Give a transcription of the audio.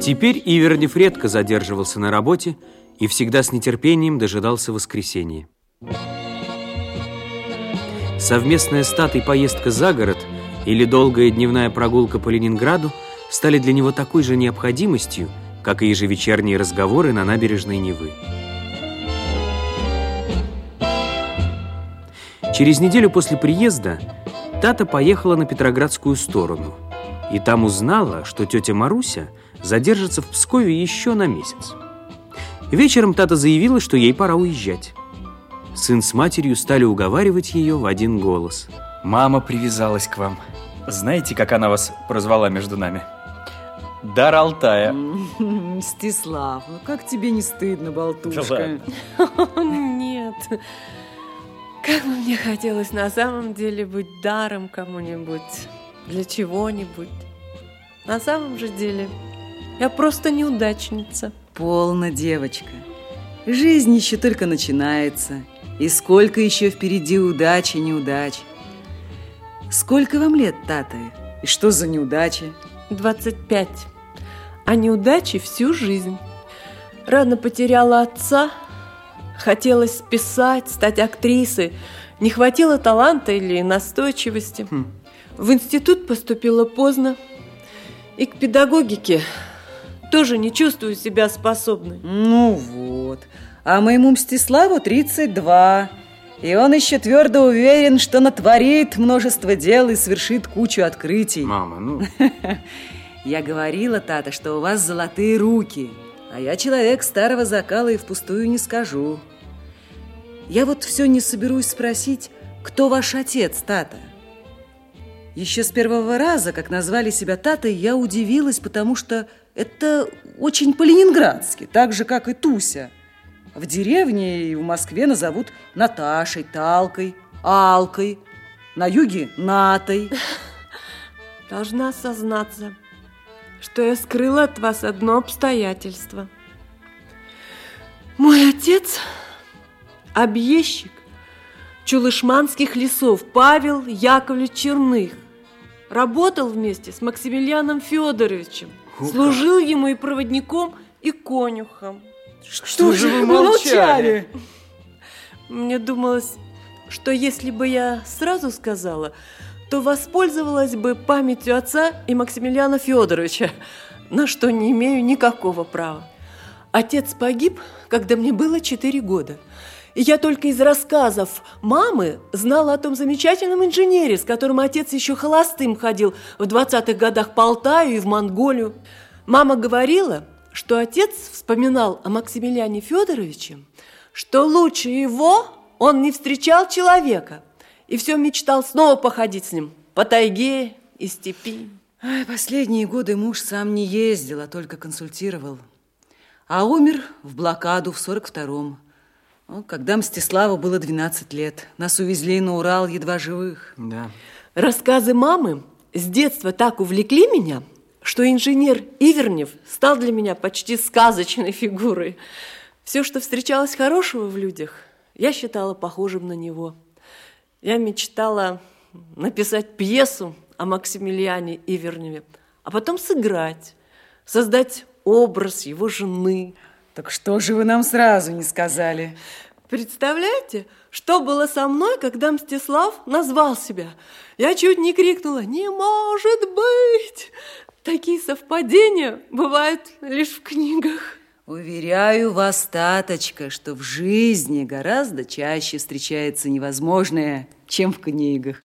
Теперь Ивернев редко задерживался на работе и всегда с нетерпением дожидался воскресенья. Совместная статой поездка за город или долгая дневная прогулка по Ленинграду стали для него такой же необходимостью, как и ежевечерние разговоры на набережной Невы. Через неделю после приезда Тата поехала на Петроградскую сторону и там узнала, что тетя Маруся задержится в Пскове еще на месяц. Вечером Тата заявила, что ей пора уезжать. Сын с матерью стали уговаривать ее в один голос. Мама привязалась к вам. Знаете, как она вас прозвала между нами? Дар Алтая. Мстислав, ну как тебе не стыдно, болтушка? Нет. Как бы мне хотелось на самом деле быть даром кому-нибудь, для чего-нибудь. На самом же деле я просто неудачница. Полно, девочка. Жизнь еще только начинается. И сколько еще впереди удачи, неудач. Сколько вам лет, Тата? И что за неудачи? 25. А неудачи всю жизнь. Рано потеряла отца, хотелось писать, стать актрисой. Не хватило таланта или настойчивости. Хм. В институт поступила поздно. И к педагогике тоже не чувствую себя способной. Ну вот. А моему Мстиславу 32. И он еще твердо уверен, что натворит множество дел и совершит кучу открытий. Мама, ну... Я говорила, Тата, что у вас золотые руки. А я человек старого закала и впустую не скажу. Я вот все не соберусь спросить, кто ваш отец, Тата? Еще с первого раза, как назвали себя Татой, я удивилась, потому что это очень по-ленинградски, так же, как и Туся. В деревне и в Москве назовут Наташей, Талкой, Алкой, на юге – Натой. Должна сознаться, что я скрыла от вас одно обстоятельство. Мой отец – объездчик Чулышманских лесов Павел Яковлевич Черных. Работал вместе с Максимилианом Федоровичем. Служил ему и проводником, и конюхом. Что, Что же вы молчали? Мне думалось, что если бы я сразу сказала, то воспользовалась бы памятью отца и Максимилиана Федоровича, на что не имею никакого права. Отец погиб, когда мне было 4 года. Я только из рассказов мамы знала о том замечательном инженере, с которым отец еще холостым ходил в 20-х годах по Алтаю и в Монголию. Мама говорила, что отец вспоминал о Максимилиане Федоровиче, что лучше его он не встречал человека и все мечтал снова походить с ним по тайге и степи. Последние годы муж сам не ездил, а только консультировал. А умер в блокаду в 42-м. Когда Мстиславу было 12 лет. Нас увезли на Урал едва живых. Да. Рассказы мамы с детства так увлекли меня, что инженер Ивернев стал для меня почти сказочной фигурой. Все, что встречалось хорошего в людях, я считала похожим на него. Я мечтала написать пьесу о Максимилиане Иверневе, а потом сыграть, создать образ его жены. Так что же вы нам сразу не сказали? Представляете, что было со мной, когда Мстислав назвал себя? Я чуть не крикнула «Не может быть!» Такие совпадения бывают лишь в книгах. Уверяю вас, Таточка, что в жизни гораздо чаще встречается невозможное, чем в книгах.